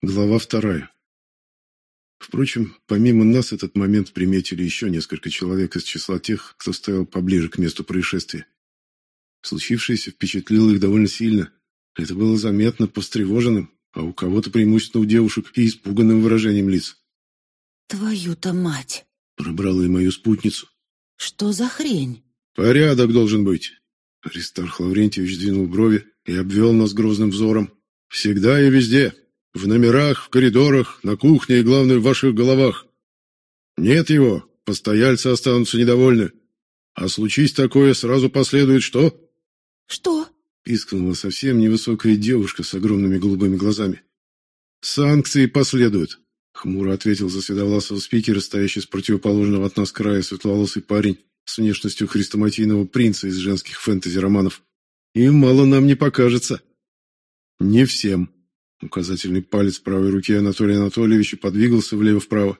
Глава вторая. Впрочем, помимо нас этот момент приметили еще несколько человек из числа тех, кто стоял поближе к месту происшествия. Случившееся впечатлило их довольно сильно. Это было заметно по встревоженным, а у кого-то преимущественно у девушек и испуганным выражением лиц. «Твою-то мать!» — пробрала и мою спутницу. «Что за хрень?» «Порядок должен быть!» Аристарх Лаврентьевич сдвинул брови и обвел нас грозным взором. «Всегда и везде!» В номерах, в коридорах, на кухне и, главное, в ваших головах. Нет его, постояльцы останутся недовольны. А случись такое, сразу последует что? Что? Пискнула совсем невысокая девушка с огромными голубыми глазами. Санкции последуют, хмуро ответил за седовласого спикера, стоящий с противоположного от нас края светловолосый парень с внешностью хрестоматийного принца из женских фэнтези-романов. И мало нам не покажется. Не всем. Указательный палец правой руки Анатолия Анатольевича подвигался влево-вправо.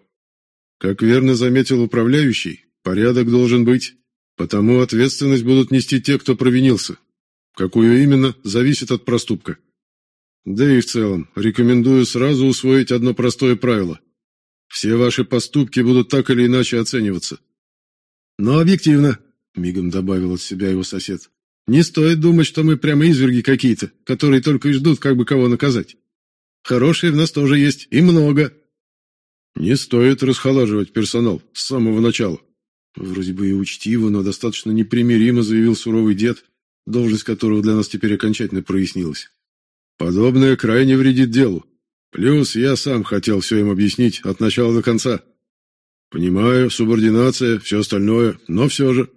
Как верно заметил управляющий, порядок должен быть, потому ответственность будут нести те, кто провинился. Какую именно, зависит от проступка. Да и в целом, рекомендую сразу усвоить одно простое правило. Все ваши поступки будут так или иначе оцениваться. Но объективно, мигом добавил от себя его сосед. Не стоит думать, что мы прямо изверги какие-то, которые только и ждут, как бы кого наказать. Хорошие в нас тоже есть, и много. Не стоит расхолаживать персонал с самого начала. Вроде бы и учтиво, но достаточно непримиримо заявил суровый дед, должность которого для нас теперь окончательно прояснилась. Подобное крайне вредит делу. Плюс я сам хотел все им объяснить от начала до конца. Понимаю, субординация, все остальное, но все же...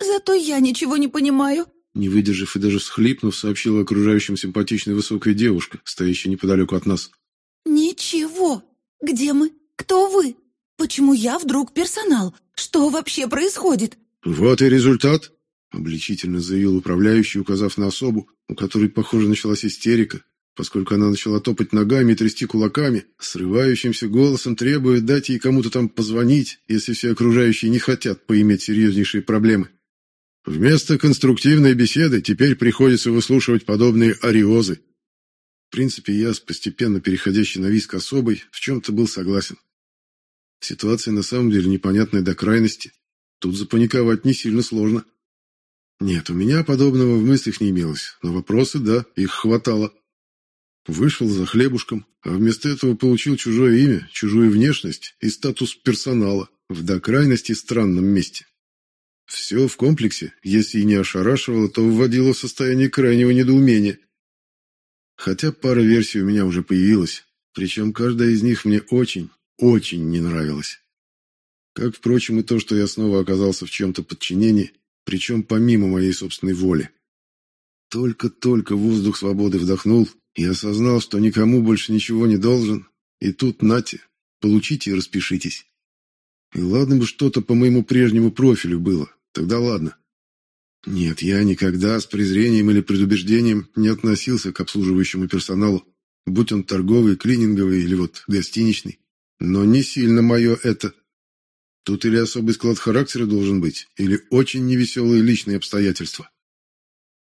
Зато я ничего не понимаю, не выдержав и даже всхлипнув, сообщила окружающим симпатичная высокая девушка, стоящая неподалеку от нас. «Ничего! Где мы? Кто вы? Почему я вдруг персонал? Что вообще происходит?» «Вот и результат!» — обличительно заявил управляющий, указав на особу, у которой, похоже, началась истерика, поскольку она начала топать ногами и трясти кулаками, срывающимся голосом требуя дать ей кому-то там позвонить, если все окружающие не хотят поиметь серьезнейшие проблемы. Вместо конструктивной беседы теперь приходится выслушивать подобные ариозы. В принципе, я, постепенно переходящий на виск особой, в чем-то был согласен. Ситуация на самом деле непонятная до крайности. Тут запаниковать не сильно сложно. Нет, у меня подобного в мыслях не имелось, но вопросы, да, их хватало. Вышел за хлебушком, а вместо этого получил чужое имя, чужую внешность и статус персонала в до крайности странном месте. Все в комплексе, если и не ошарашивало, то вводило в состояние крайнего недоумения. Хотя пара версий у меня уже появилась, причем каждая из них мне очень, очень не нравилась. Как, впрочем, и то, что я снова оказался в чем-то подчинении, причем помимо моей собственной воли. Только-только воздух свободы вдохнул и осознал, что никому больше ничего не должен, и тут, нате, получите и распишитесь. И ладно бы что-то по моему прежнему профилю было, Тогда ладно. Нет, я никогда с презрением или предубеждением не относился к обслуживающему персоналу, будь он торговый, клининговый или вот гостиничный. Но не сильно мое это. Тут или особый склад характера должен быть, или очень невеселые личные обстоятельства.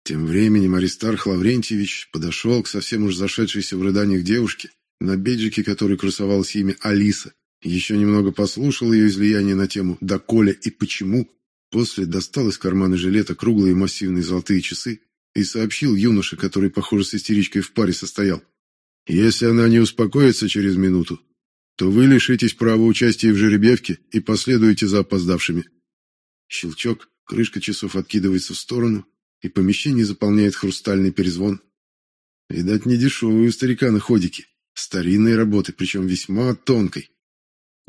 Тем временем Аристарх Лаврентьевич подошел к совсем уж зашедшейся в рыданиях девушке, на бейджике которой красовалось имя Алиса, еще немного послушал ее излияние на тему «доколе и почему», После достал из кармана жилета круглые массивные золотые часы и сообщил юноше, который, похоже, с истеричкой в паре состоял. «Если она не успокоится через минуту, то вы лишитесь права участия в жеребьевке и последуете за опоздавшими». Щелчок, крышка часов откидывается в сторону, и помещение заполняет хрустальный перезвон. Видать, не дешевые у старика на ходики. Старинной работы, причем весьма тонкой.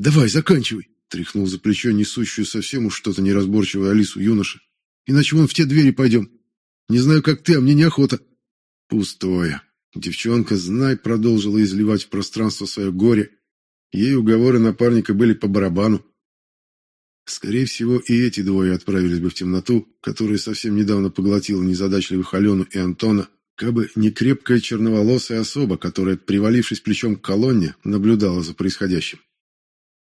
«Давай, заканчивай!» Тряхнул за плечо несущую совсем уж что-то неразборчивую Алису юноша. «Иначе вон в те двери пойдем. Не знаю, как ты, а мне неохота». Пустое. Девчонка, знай, продолжила изливать в пространство свое горе. Ей уговоры напарника были по барабану. Скорее всего, и эти двое отправились бы в темноту, которая совсем недавно поглотила незадачливых Алену и Антона, кабы не крепкая черноволосая особа, которая, привалившись плечом к колонне, наблюдала за происходящим.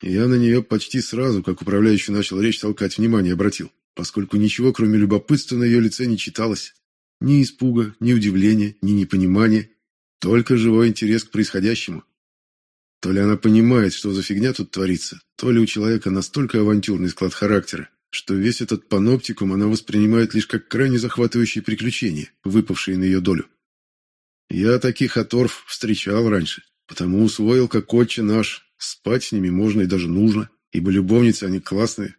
Я на нее почти сразу, как управляющий начал речь толкать, внимание обратил, поскольку ничего, кроме любопытства, на ее лице не читалось. Ни испуга, ни удивления, ни непонимания, только живой интерес к происходящему. То ли она понимает, что за фигня тут творится, то ли у человека настолько авантюрный склад характера, что весь этот паноптикум она воспринимает лишь как крайне захватывающие приключения, выпавшие на ее долю. Я таких оторв встречал раньше, потому усвоил как отче наш, спать с ними можно и даже нужно, ибо любовницы они классные.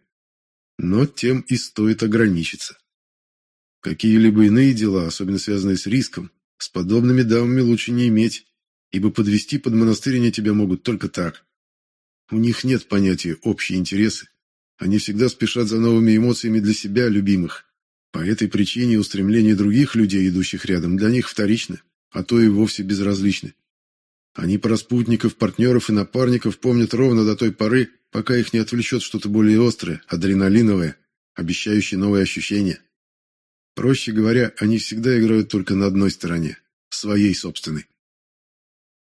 Но тем и стоит ограничиться. Какие-либо иные дела, особенно связанные с риском, с подобными дамами лучше не иметь, ибо подвести под монастырь они тебя могут только так. У них нет понятия общие интересы. Они всегда спешат за новыми эмоциями для себя, любимых. По этой причине устремления других людей, идущих рядом, для них вторичны, а то и вовсе безразличны. Они про спутников, партнеров и напарников помнят ровно до той поры, пока их не отвлечет что-то более острое, адреналиновое, обещающее новые ощущения. Проще говоря, они всегда играют только на одной стороне, своей собственной.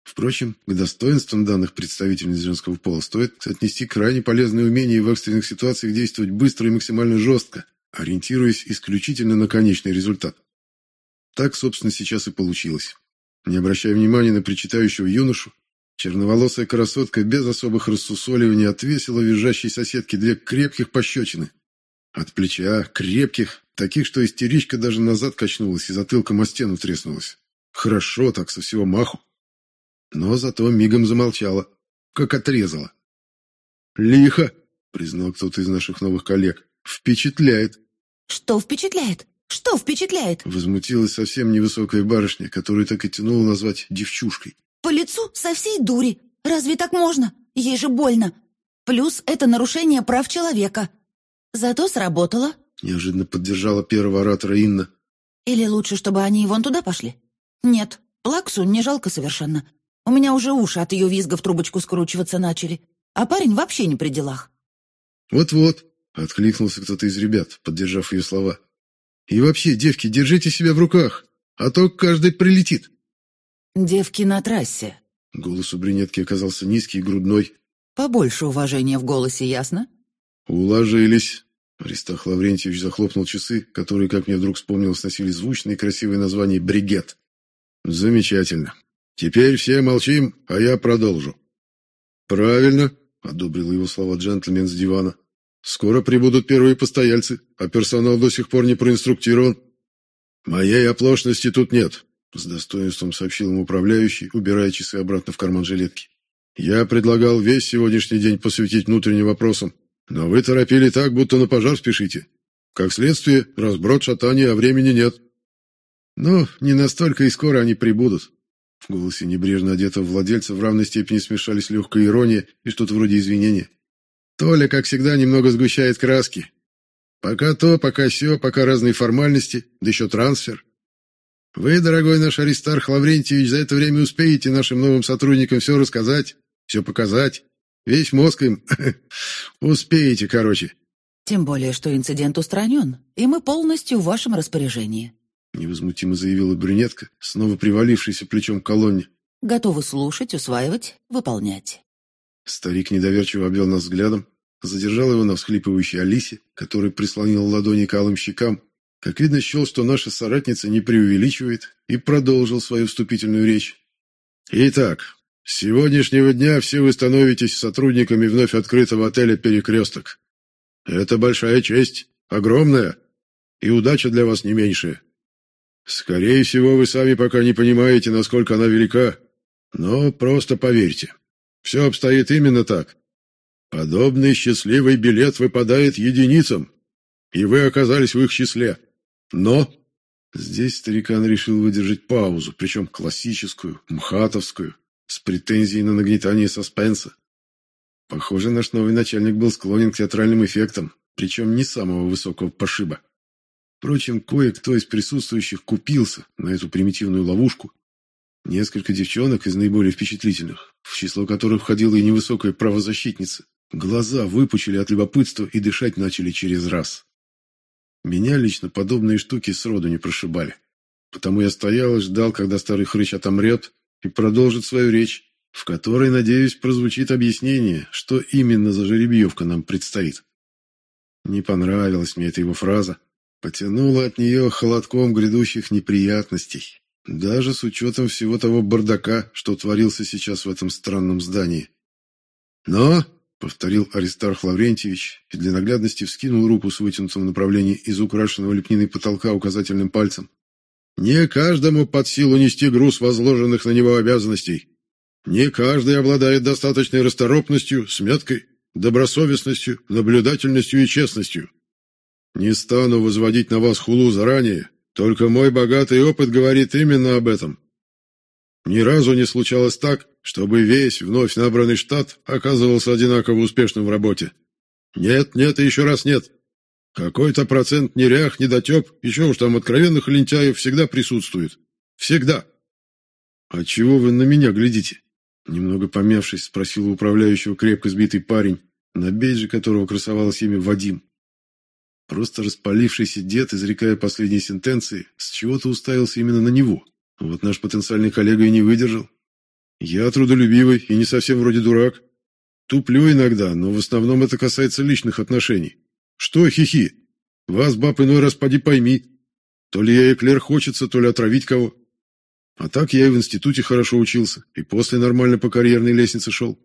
Впрочем, к достоинствам данных представительниц женского пола стоит отнести крайне полезное умение в экстренных ситуациях действовать быстро и максимально жестко, ориентируясь исключительно на конечный результат. Так, собственно, сейчас и получилось. Не обращая внимания на причитающего юношу, черноволосая красотка без особых рассусоливаний отвесила визжащей соседке две крепких пощечины. От плеча, крепких, таких, что истеричка даже назад качнулась и затылком о стену треснулась. Хорошо так, со всего маху но зато мигом замолчала, как отрезала. «Лихо!» — признал кто-то из наших новых коллег. «Впечатляет!» «Что впечатляет? Что впечатляет?» Возмутилась совсем невысокая барышня, которую так и тянуло назвать девчушкой. «По лицу со всей дури! Разве так можно? Ей же больно! Плюс это нарушение прав человека. Зато сработало!» Неожиданно поддержала первого оратора Инна. «Или лучше, чтобы они вон туда пошли? Нет, Плаксу не жалко совершенно. У меня уже уши от ее визга в трубочку скручиваться начали, а парень вообще не при делах. «Вот-вот», — откликнулся кто-то из ребят, поддержав ее слова. «И вообще, девки, держите себя в руках, а то каждый прилетит». «Девки на трассе». Голос у брюнетки оказался низкий и грудной. «Побольше уважения в голосе, ясно?» «Уложились». Аристах Лаврентьевич захлопнул часы, которые, как мне вдруг вспомнилось, носили звучное и красивое название «бригет». «Замечательно. Теперь все молчим, а я продолжу. Правильно, одобрил его слова джентльмен с дивана. Скоро прибудут первые постояльцы, а персонал до сих пор не проинструктирован. Моей оплошности тут нет, с достоинством сообщил ему управляющий, убирая часы обратно в карман жилетки. Я предлагал весь сегодняшний день посвятить внутренним вопросам, но вы торопили так, будто на пожар спешите. Как следствие, разброд шатания, а времени нет. Ну, не настолько и скоро они прибудут, в голосе небрежно одетого владельца в равной степени смешались легкая ирония и что-то вроде извинения. Толя, как всегда, немного сгущает краски. Пока то, пока сё, пока разные формальности, да еще трансфер. Вы, дорогой наш Аристарх Лаврентьевич, за это время успеете нашим новым сотрудникам все рассказать, все показать. Весь мозг им успеете, короче. Тем более, что инцидент устранен, и мы полностью в вашем распоряжении невозмутимо заявила брюнетка, снова привалившаяся плечом к колонне. Готовы слушать, усваивать, выполнять. Старик недоверчиво обвел нас взглядом, задержал его на всхлипывающей Алисе, которая прислонила ладони к алым щекам. Как видно, счел, что наша соратница не преувеличивает, и продолжил свою вступительную речь. «Итак, с сегодняшнего дня все вы становитесь сотрудниками вновь открытого отеля «Перекресток». Это большая честь, огромная, и удача для вас не меньшая. Скорее всего, вы сами пока не понимаете, насколько она велика, но просто поверьте. Все обстоит именно так. Подобный счастливый билет выпадает единицам, и вы оказались в их числе. Но здесь старикан решил выдержать паузу, причем классическую, мхатовскую, с претензией на нагнетание саспенса. Похоже, наш новый начальник был склонен к театральным эффектам, причем не самого высокого пошиба. Впрочем, кое-кто из присутствующих купился на эту примитивную ловушку. Несколько девчонок из наиболее впечатлительных, в число которых входила и невысокая правозащитница, глаза выпучили от любопытства и дышать начали через раз. Меня лично подобные штуки сроду не прошибали. Потому я стоял и ждал, когда старый хрыч отомрет и продолжит свою речь, в которой, надеюсь, прозвучит объяснение, что именно за жеребьевка нам предстоит. Не понравилась мне эта его фраза, Потянуло от нее холодком грядущих неприятностей. Даже с учетом всего того бардака, что творился сейчас в этом странном здании. «Но», — повторил Аристарх Лаврентьевич и для наглядности вскинул руку с вытянутым направлением из украшенного лепниной потолка указательным пальцем, «не каждому под силу нести груз возложенных на него обязанностей. Не каждый обладает достаточной расторопностью, сметкой, добросовестностью, наблюдательностью и честностью. Не стану возводить на вас хулу заранее, только мой богатый опыт говорит именно об этом. Ни разу не случалось так, чтобы весь вновь набранный штат оказывался одинаково успешным в работе. Нет, нет и еще раз нет. Какой-то процент нерях, недотеп, еще уж там откровенных лентяев всегда присутствует. Всегда. А чего вы на меня глядите? Немного помявшись, спросил у управляющего крепко сбитый парень, на бейдже которого красовалось имя Вадим. Просто распалившийся дед, изрекая последние сентенции, с чего-то уставился именно на него. Вот наш потенциальный коллега и не выдержал. Я трудолюбивый и не совсем вроде дурак. Туплю иногда, но в основном это касается личных отношений. Что, хихи? Вас, баб, иной раз поди пойми. То ли я эклер хочется, то ли отравить кого. А так я и в институте хорошо учился, и после нормально по карьерной лестнице шел.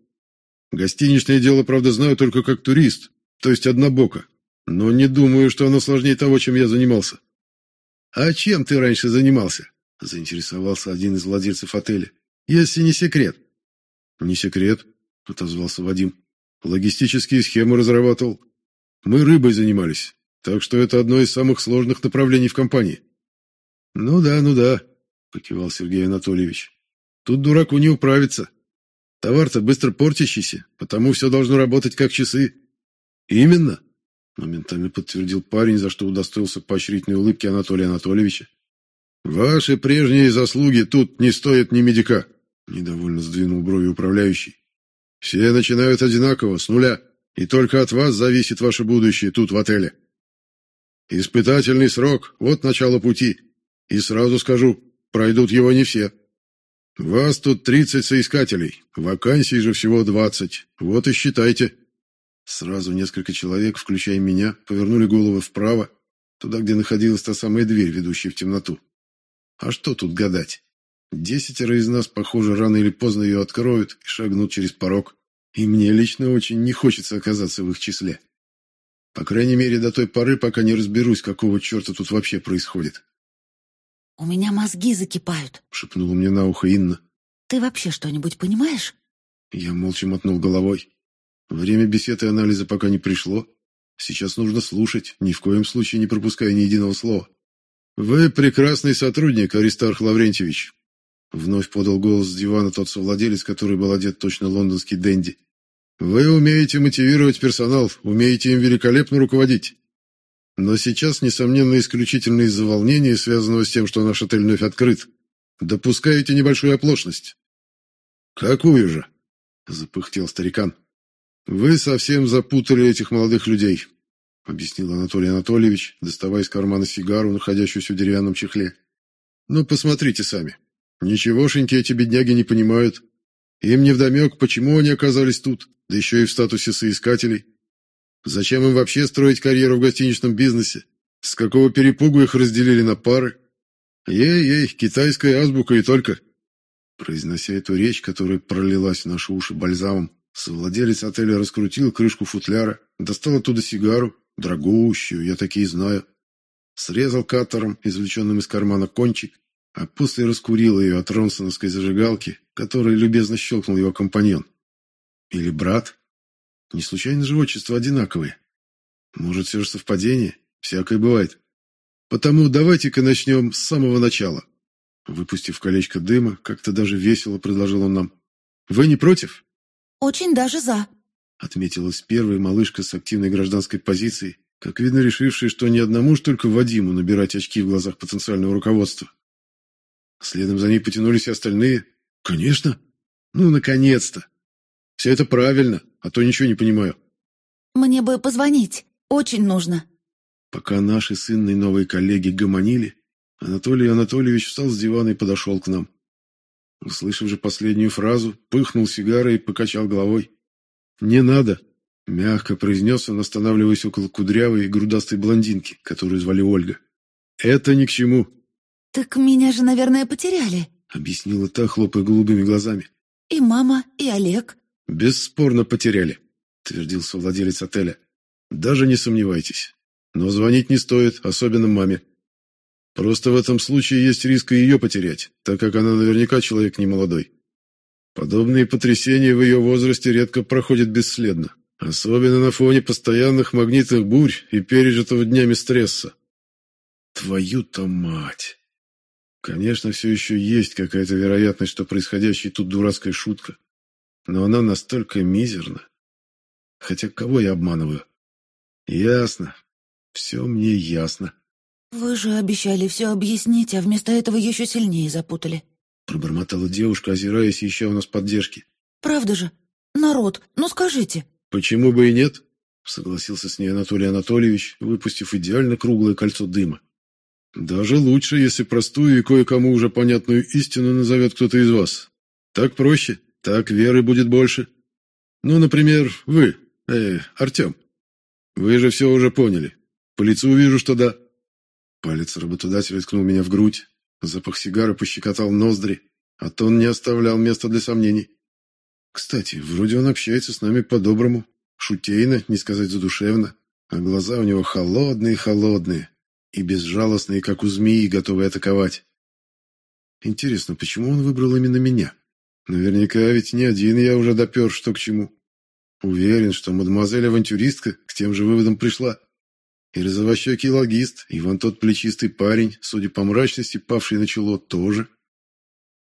Гостиничное дело, правда, знаю только как турист, то есть однобоко. Но не думаю, что оно сложнее того, чем я занимался. А чем ты раньше занимался? Заинтересовался один из владельцев отеля. Если не секрет. Не секрет, отозвался Вадим. Логистические схемы разрабатывал. Мы рыбой занимались, так что это одно из самых сложных направлений в компании. Ну да, ну да, покивал Сергей Анатольевич. Тут дураку не управиться. Товар-то быстро портящийся, потому все должно работать как часы. Именно, Моментально подтвердил парень, за что удостоился поощрительной улыбки Анатолия Анатольевича. «Ваши прежние заслуги тут не стоят ни медика», — недовольно сдвинул брови управляющий. «Все начинают одинаково, с нуля, и только от вас зависит ваше будущее тут, в отеле. Испытательный срок — вот начало пути, и сразу скажу, пройдут его не все. Вас тут тридцать соискателей, вакансий же всего двадцать, вот и считайте». Сразу несколько человек, включая меня, повернули головы вправо, туда, где находилась та самая дверь, ведущая в темноту. А что тут гадать? Десятеро из нас, похоже, рано или поздно ее откроют и шагнут через порог. И мне лично очень не хочется оказаться в их числе. По крайней мере, до той поры, пока не разберусь, какого черта тут вообще происходит. «У меня мозги закипают», — шепнула мне на ухо Инна. «Ты вообще что-нибудь понимаешь?» Я молча мотнул головой. Время бесед и анализа пока не пришло. Сейчас нужно слушать, ни в коем случае не пропуская ни единого слова. «Вы прекрасный сотрудник, Аристарх Лаврентьевич», — вновь подал голос с дивана тот совладелец, который был одет точно лондонский денди. «Вы умеете мотивировать персонал, умеете им великолепно руководить. Но сейчас, несомненно, исключительно из-за волнения, связанного с тем, что наш отель вновь открыт, допускаете небольшую оплошность». «Какую же?» — запыхтел старикан. «Вы совсем запутали этих молодых людей», — объяснил Анатолий Анатольевич, доставая из кармана сигару, находящуюся в деревянном чехле. «Ну, посмотрите сами. Ничегошеньки эти бедняги не понимают. Им невдомек, почему они оказались тут, да еще и в статусе соискателей. Зачем им вообще строить карьеру в гостиничном бизнесе? С какого перепугу их разделили на пары? Ей-ей, китайская азбука и только». Произнося эту речь, которая пролилась в наши уши бальзамом, Совладелец отеля раскрутил крышку футляра, достал оттуда сигару, дорогущую, я такие знаю. Срезал каттером, извлеченным из кармана, кончик, а после раскурил ее от ронсоновской зажигалки, которой любезно щелкнул его компаньон. Или брат. Не случайно же отчества одинаковые. Может, все же совпадение? Всякое бывает. Потому давайте-ка начнем с самого начала. Выпустив колечко дыма, как-то даже весело предложил он нам. Вы не против? «Очень даже за», — отметилась первая малышка с активной гражданской позицией, как видно, решившая, что ни одному ж только Вадиму набирать очки в глазах потенциального руководства. Следом за ней потянулись и остальные. «Конечно! Ну, наконец-то! Все это правильно, а то ничего не понимаю». «Мне бы позвонить. Очень нужно». Пока наши с Инной новые коллеги гомонили, Анатолий Анатольевич встал с дивана и подошел к нам. Услышав же последнюю фразу, пыхнул сигарой и покачал головой. «Не надо», — мягко произнес он, останавливаясь около кудрявой и грудастой блондинки, которую звали Ольга. «Это ни к чему». «Так меня же, наверное, потеряли», — объяснила та, хлопая голубыми глазами. «И мама, и Олег». «Бесспорно потеряли», — твердился владелец отеля. «Даже не сомневайтесь. Но звонить не стоит, особенно маме. Просто в этом случае есть риск и ее потерять, так как она наверняка человек немолодой. Подобные потрясения в ее возрасте редко проходят бесследно, особенно на фоне постоянных магнитных бурь и пережитого днями стресса. Твою-то мать! Конечно, все еще есть какая-то вероятность, что происходящая тут дурацкая шутка, но она настолько мизерна. Хотя кого я обманываю? Ясно. Все мне ясно. «Вы же обещали все объяснить, а вместо этого еще сильнее запутали», Пробормотала девушка, озираясь ища у нас поддержки. «Правда же? Народ, ну скажите». «Почему бы и нет?» Согласился с ней Анатолий Анатольевич, выпустив идеально круглое кольцо дыма. «Даже лучше, если простую и кое-кому уже понятную истину назовет кто-то из вас. Так проще, так веры будет больше. Ну, например, вы, э, Артем. Вы же все уже поняли. По лицу вижу, что да». Палец работодателя ткнул меня в грудь, Запах сигары пощекотал ноздри, а тон не оставлял места для сомнений. Кстати, вроде он общается с нами по-доброму, шутейно, не сказать задушевно, а глаза у него холодные-холодные и безжалостные, как у змеи, готовые атаковать. Интересно, почему он выбрал именно меня? Наверняка ведь не один я уже допер, что к чему. Уверен, что мадемуазель-авантюристка к тем же выводам пришла. И розовощекий логист, и вон тот плечистый парень, судя по мрачности, павший на чело, тоже.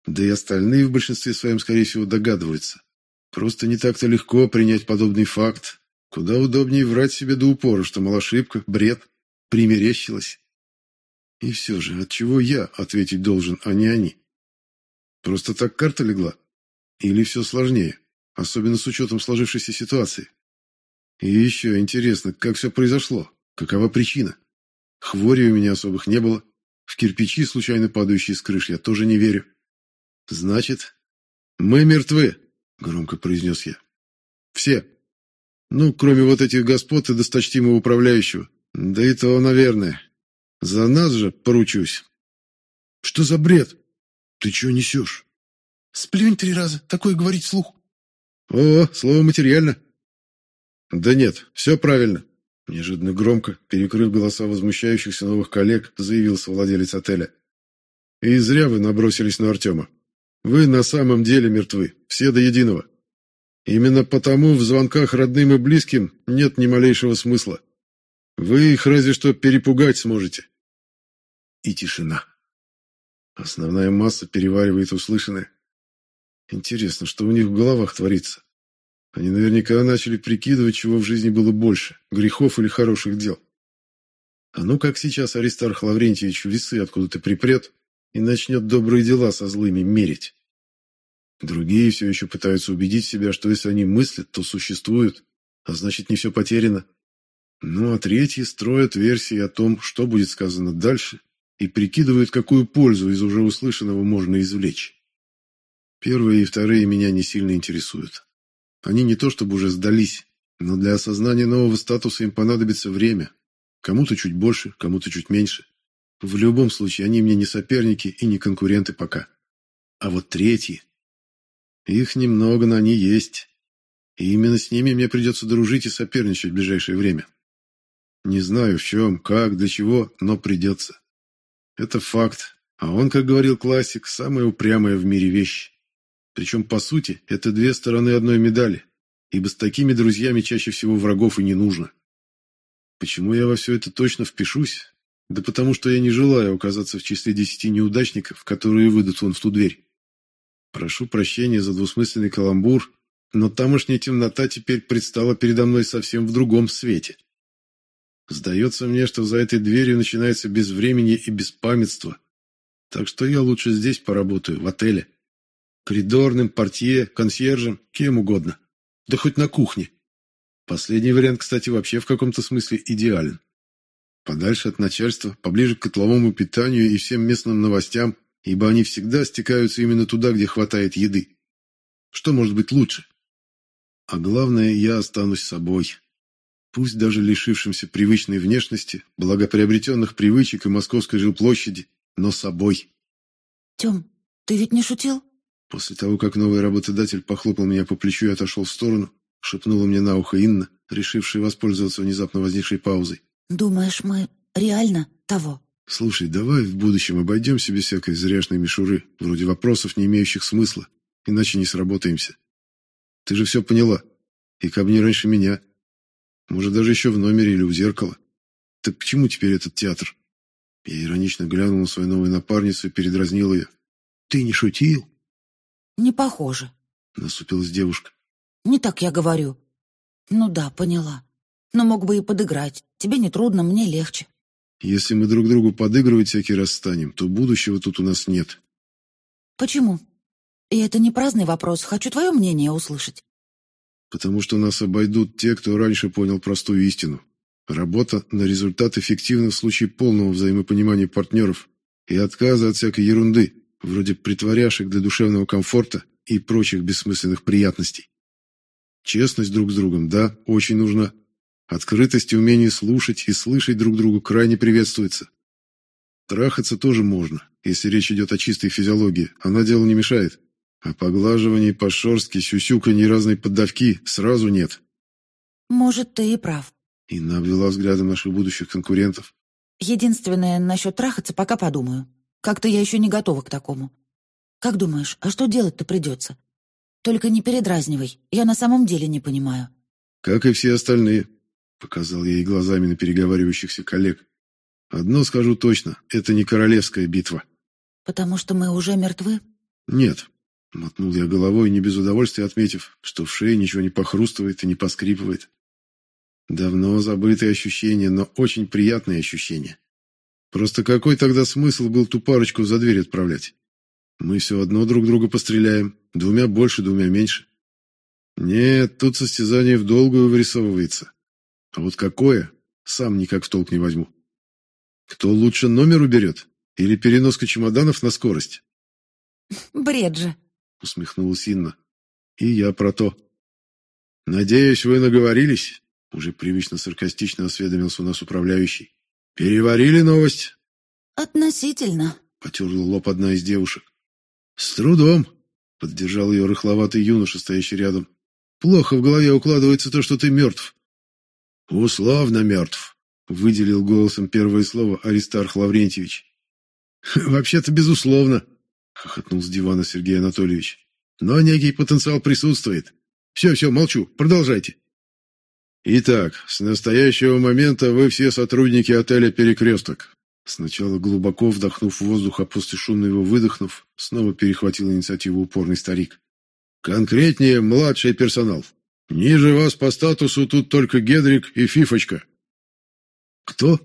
Да и остальные в большинстве своем, скорее всего, догадываются. Просто не так-то легко принять подобный факт. Куда удобнее врать себе до упора, что, мол, ошибка, бред, примерещилась. И все же, от чего я ответить должен, а не они? Просто так карта легла? Или все сложнее, особенно с учетом сложившейся ситуации? И еще интересно, как все произошло? Какова причина? Хвори у меня особых не было. В кирпичи, случайно падающие с крыш, я тоже не верю. Значит, мы мертвы, громко произнес я. Все. Ну, кроме вот этих господ и досточтимого управляющего. Да и то, наверное. За нас же поручусь. Что за бред? Ты чего несешь? Сплюнь три раза, такое говорить вслух. О, слово материально. Да нет, все правильно. Неожиданно громко, перекрыв голоса возмущающихся новых коллег, заявился владелец отеля. «И зря вы набросились на Артема. Вы на самом деле мертвы, все до единого. Именно потому в звонках родным и близким нет ни малейшего смысла. Вы их разве что перепугать сможете». И тишина. Основная масса переваривает услышанное. Интересно, что у них в головах творится. Они наверняка начали прикидывать, чего в жизни было больше – грехов или хороших дел. А ну как сейчас Аристарх Лаврентьевич весы откуда-то припрет и начнет добрые дела со злыми мерить. Другие все еще пытаются убедить себя, что если они мыслят, то существуют, а значит не все потеряно. Ну а третьи строят версии о том, что будет сказано дальше, и прикидывают, какую пользу из уже услышанного можно извлечь. Первые и вторые меня не сильно интересуют. Они не то чтобы уже сдались, но для осознания нового статуса им понадобится время. Кому-то чуть больше, кому-то чуть меньше. В любом случае, они мне не соперники и не конкуренты пока. А вот третьи... Их немного, но они есть. И именно с ними мне придется дружить и соперничать в ближайшее время. Не знаю в чем, как, для чего, но придется. Это факт. А он, как говорил классик, самая упрямая в мире вещь. Причем, по сути, это две стороны одной медали, ибо с такими друзьями чаще всего врагов и не нужно. Почему я во все это точно впишусь? Да потому что я не желаю оказаться в числе десяти неудачников, которые выйдут вон в ту дверь. Прошу прощения за двусмысленный каламбур, но тамошняя темнота теперь предстала передо мной совсем в другом свете. Сдается мне, что за этой дверью начинается безвременье и беспамятство. Так что я лучше здесь поработаю, в отеле. Коридорным, портье, консьержем, кем угодно. Да хоть на кухне. Последний вариант, кстати, вообще в каком-то смысле идеален. Подальше от начальства, поближе к котловому питанию и всем местным новостям, ибо они всегда стекаются именно туда, где хватает еды. Что может быть лучше? А главное, я останусь собой. Пусть даже лишившимся привычной внешности, благоприобретенных привычек и московской жилплощади, но собой. Тем, ты ведь не шутил? После того, как новый работодатель похлопал меня по плечу и отошел в сторону, шепнула мне на ухо Инна, решившая воспользоваться внезапно возникшей паузой. Думаешь, мы реально того? Слушай, давай в будущем обойдемся без всякой зряшной мишуры, вроде вопросов, не имеющих смысла, иначе не сработаемся. Ты же все поняла. И ко мне раньше меня. Может, даже еще в номере или у зеркала. Так к чему теперь этот театр? Я иронично глянул на свою новую напарницу и передразнил ее. Ты не шутил? Не похоже. Насупилась девушка. Не так я говорю. Ну да, поняла. Но мог бы и подыграть. Тебе не трудно, мне легче. Если мы друг другу подыгрывать всякий раз станем, то будущего тут у нас нет. Почему? И это не праздный вопрос. Хочу твое мнение услышать. Потому что нас обойдут те, кто раньше понял простую истину. Работа на результат эффективна в случае полного взаимопонимания партнеров и отказа от всякой ерунды, вроде притворяшек для душевного комфорта и прочих бессмысленных приятностей. Честность друг с другом, да, очень нужна. Открытость и умение слушать и слышать друг другу крайне приветствуется. Трахаться тоже можно, если речь идет о чистой физиологии, она делу не мешает. А поглаживаний по шерстке, сюсюканье и разные поддавки сразу нет. Может, ты и прав. Инна обвела взглядом наших будущих конкурентов. Единственное, насчет трахаться пока подумаю. Как-то я еще не готова к такому. Как думаешь, а что делать-то придется? Только не передразнивай, я на самом деле не понимаю. Как и все остальные, показал я ей глазами на переговаривающихся коллег. Одно скажу точно, это не королевская битва. Потому что мы уже мертвы? Нет, мотнул я головой, не без удовольствия отметив, что в шее ничего не похрустывает и не поскрипывает. Давно забытые ощущения, но очень приятные ощущения. Просто какой тогда смысл был ту парочку за дверь отправлять? Мы все одно друг друга постреляем, двумя больше, двумя меньше. Нет, тут состязание в долгую вырисовывается. А вот какое, сам никак в толк не возьму. Кто лучше номер уберет? Или переноска чемоданов на скорость? Бред же, усмехнулась Инна. И я про то. Надеюсь, вы наговорились? Уже привычно саркастично осведомился у нас управляющий. Переварили новость? Относительно, потерла лоб одна из девушек. С трудом, поддержал ее рыхловатый юноша, стоящий рядом. Плохо в голове укладывается то, что ты мертв. Условно мертв, выделил голосом первое слово Аристарх Лаврентьевич. Вообще-то безусловно, хохотнул с дивана Сергей Анатольевич. Но некий потенциал присутствует. Все, все, молчу. Продолжайте. Итак, с настоящего момента вы все сотрудники отеля Перекресток. Сначала глубоко вдохнув воздух, а после шумно его выдохнув, снова перехватил инициативу упорный старик. Конкретнее, младший персонал. Ниже вас по статусу тут только Гедрик и Фифочка. Кто?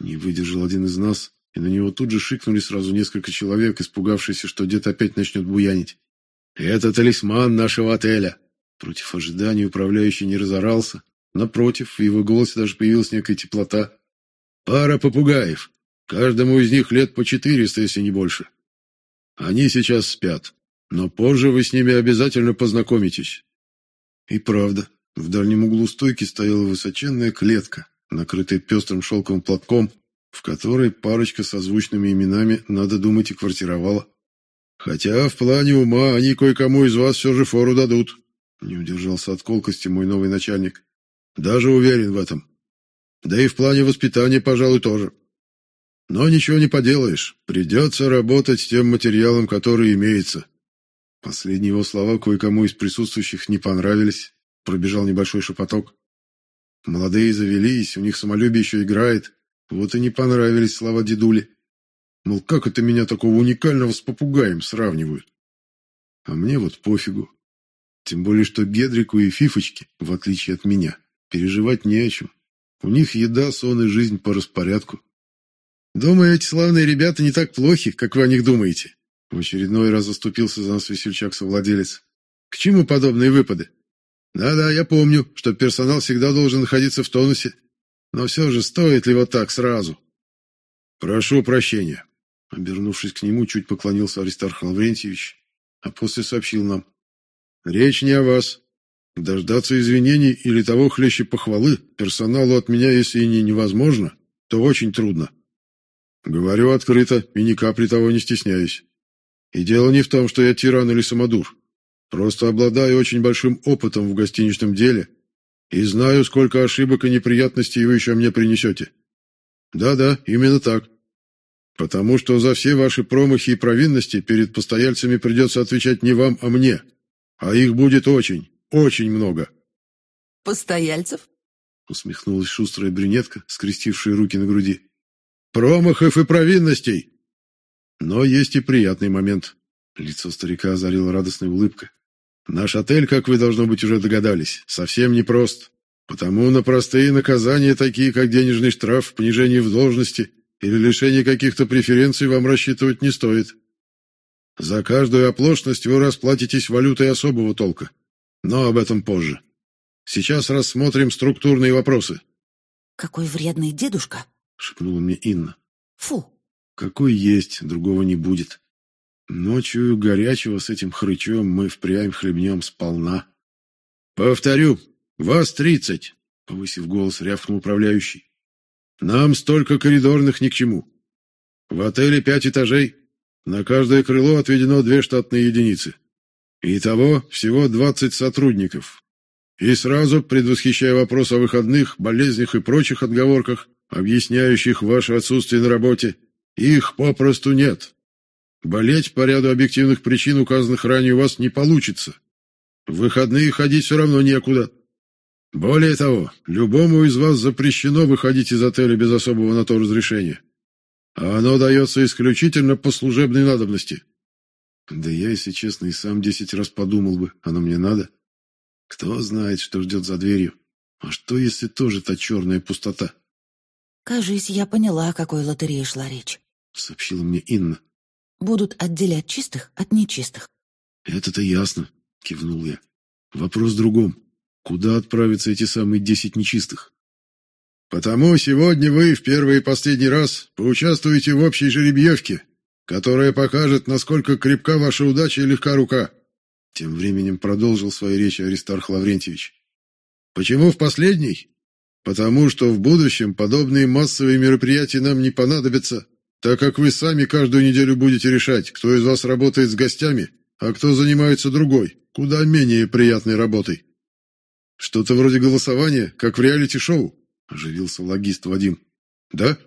Не выдержал один из нас, и на него тут же шикнули сразу несколько человек, испугавшиеся, что дед опять начнет буянить. Это талисман нашего отеля. Против ожидания управляющий не разорался, Напротив, в его голосе даже появилась некая теплота. Пара попугаев. Каждому из них лет по четыреста, если не больше. Они сейчас спят, но позже вы с ними обязательно познакомитесь. И правда, в дальнем углу стойки стояла высоченная клетка, накрытая пестрым шелковым платком, в которой парочка со звучными именами, надо думать, и квартировала. Хотя в плане ума они кое-кому из вас все же фору дадут. Не удержался от колкости мой новый начальник. Даже уверен в этом. Да и в плане воспитания, пожалуй, тоже. Но ничего не поделаешь. Придется работать с тем материалом, который имеется. Последние его слова кое-кому из присутствующих не понравились. Пробежал небольшой шепоток. Молодые завелись, у них самолюбие еще играет. Вот и не понравились слова дедули. Мол, как это меня такого уникального с попугаем сравнивают? А мне вот пофигу. Тем более, что Гедрику и Фифочке, в отличие от меня, Переживать не о чем. У них еда, сон и жизнь по распорядку. Думаю, эти славные ребята не так плохи, как вы о них думаете. В очередной раз заступился за нас весельчак-совладелец. К чему подобные выпады? Да-да, я помню, что персонал всегда должен находиться в тонусе. Но все же стоит ли вот так сразу? Прошу прощения. Обернувшись к нему, чуть поклонился Аристарх Лаврентьевич, а после сообщил нам. Речь не о вас. Дождаться извинений или того хлеще похвалы персоналу от меня, если и не невозможно, то очень трудно. Говорю открыто и ни капли того не стесняюсь. И дело не в том, что я тиран или самодур. Просто обладаю очень большим опытом в гостиничном деле и знаю, сколько ошибок и неприятностей вы еще мне принесете. Да-да, именно так. Потому что за все ваши промахи и провинности перед постояльцами придется отвечать не вам, а мне. А их будет очень, очень много. Постояльцев? Усмехнулась шустрая брюнетка, скрестившая руки на груди. Промахов и провинностей. Но есть и приятный момент. Лицо старика озарила радостная улыбка. Наш отель, как вы, должно быть, уже догадались, совсем непрост. Потому на простые наказания, такие как денежный штраф, понижение в должности или лишение каких-то преференций, вам рассчитывать не стоит. За каждую оплошность вы расплатитесь валютой особого толка. Но об этом позже. Сейчас рассмотрим структурные вопросы. «Какой вредный дедушка!» — шепнула мне Инна. «Фу!» «Какой есть, другого не будет. Ночью горячего с этим хрычом мы впрямь хлебнем сполна». «Повторю, вас тридцать!» — повысив голос, рявкнул управляющий. «Нам столько коридорных ни к чему. В отеле пять этажей, на каждое крыло отведено две штатные единицы. Итого всего двадцать сотрудников. И сразу, предвосхищая вопрос о выходных, болезнях и прочих отговорках, объясняющих ваше отсутствие на работе, их попросту нет. Болеть по ряду объективных причин, указанных ранее, у вас не получится. В выходные ходить все равно некуда. Более того, любому из вас запрещено выходить из отеля без особого на то разрешения. А оно дается исключительно по служебной надобности. Да я, если честно, и сам десять раз подумал бы, оно мне надо. Кто знает, что ждет за дверью. А что, если тоже та черная пустота? «Кажись, я поняла, о какой лотерее шла речь», — сообщила мне Инна. «Будут отделять чистых от нечистых». «Это-то ясно», — кивнул я. «Вопрос в другом. Куда отправятся эти самые десять нечистых?» «Потому сегодня вы в первый и последний раз поучаствуете в общей жеребьевке, которая покажет, насколько крепка ваша удача и легка рука», тем временем продолжил свою речь Аристарх Лаврентьевич. «Почему в последний? Потому что в будущем подобные массовые мероприятия нам не понадобятся, так как вы сами каждую неделю будете решать, кто из вас работает с гостями, а кто занимается другой, куда менее приятной работой. Что-то вроде голосования, как в реалити-шоу, оживился логист Вадим. Да?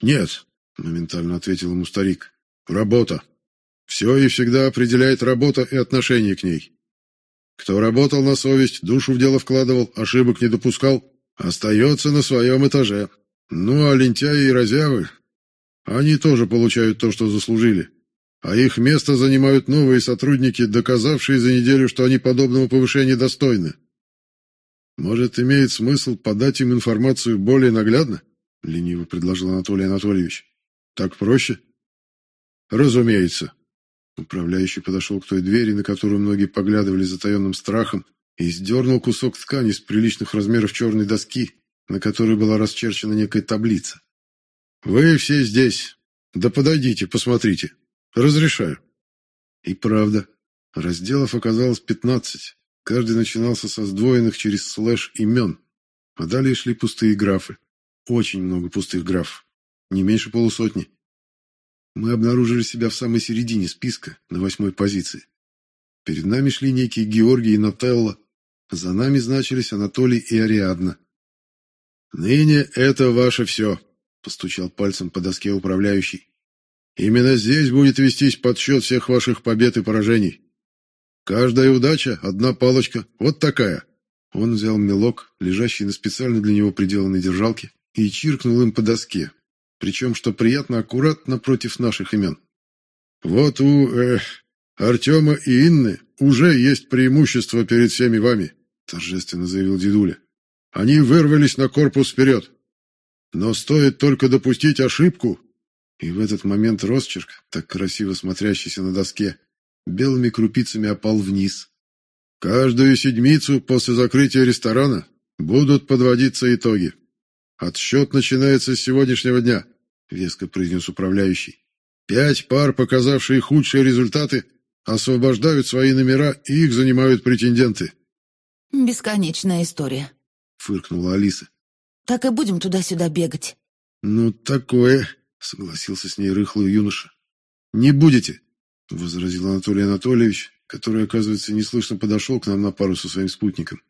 Нет, моментально ответил ему старик. Работа. Все и всегда определяет работа и отношение к ней. Кто работал на совесть, душу в дело вкладывал, ошибок не допускал, остается на своем этаже. Ну, а лентяи и разявы, они тоже получают то, что заслужили. А их место занимают новые сотрудники, доказавшие за неделю, что они подобного повышения достойны. Может, имеет смысл подать им информацию более наглядно? Лениво предложил Анатолий Анатольевич. Так проще? Разумеется. Управляющий подошел к той двери, на которую многие поглядывали с затаенным страхом, и сдернул кусок ткани с приличных размеров черной доски, на которой была расчерчена некая таблица. «Вы все здесь. Да подойдите, посмотрите. Разрешаю». И правда, разделов оказалось пятнадцать. Каждый начинался со сдвоенных через слэш имен, а далее шли пустые графы. Очень много пустых графов. Не меньше полусотни. Мы обнаружили себя в самой середине списка, на восьмой позиции. Перед нами шли некие Георгий и Нателла, за нами значились Анатолий и Ариадна. «Ныне это ваше все», — постучал пальцем по доске управляющий. «Именно здесь будет вестись подсчет всех ваших побед и поражений. Каждая удача — одна палочка, вот такая». Он взял мелок, лежащий на специально для него приделанной держалке, и чиркнул им по доске, причем, что приятно, аккуратно против наших имен. Вот у э, Артема и Инны уже есть преимущество перед всеми вами, торжественно заявил дедуля. Они вырвались на корпус вперед. Но стоит только допустить ошибку, и в этот момент росчерк, так красиво смотрящийся на доске, белыми крупицами опал вниз. Каждую седмицу после закрытия ресторана будут подводиться итоги. Отсчет начинается с сегодняшнего дня, веско произнес управляющий. Пять пар, показавшие худшие результаты, освобождают свои номера, и их занимают претенденты. Бесконечная история, фыркнула Алиса. Так и будем туда-сюда бегать. Ну, такое, согласился с ней рыхлый юноша. Не будете, возразил Анатолий Анатольевич, который, оказывается, неслышно подошел к нам на пару со своим спутником.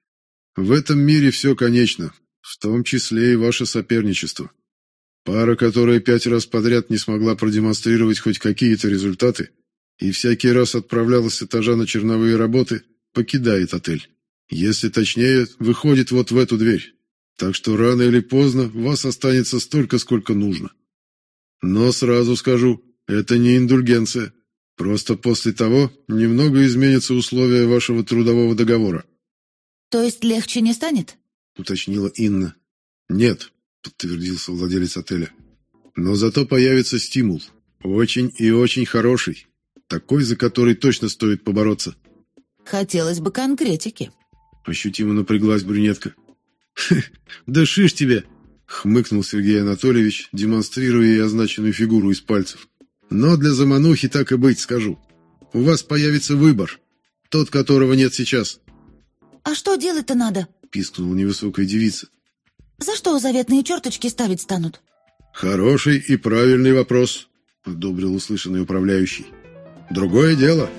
В этом мире все конечно, в том числе и ваше соперничество. Пара, которая пять раз подряд не смогла продемонстрировать хоть какие-то результаты и всякий раз отправлялась с этажа на черновые работы, покидает отель. Если точнее, выходит вот в эту дверь. Так что рано или поздно вас останется столько, сколько нужно. Но сразу скажу, это не индульгенция. Просто после того немного изменятся условия вашего трудового договора. То есть легче не станет? уточнила Инна. Нет, подтвердился владелец отеля. Но зато появится стимул, очень и очень хороший, такой, за который точно стоит побороться. Хотелось бы конкретики. Ощутимо напряглась брюнетка. «Да шиш тебе!» — хмыкнул Сергей Анатольевич, демонстрируя ей означенную фигуру из пальцев. «Но для заманухи так и быть скажу. У вас появится выбор, тот, которого нет сейчас». «А что делать-то надо?» — пискнула невысокая девица. «За что заветные черточки ставить станут?» «Хороший и правильный вопрос», — одобрил услышанный управляющий. «Другое дело.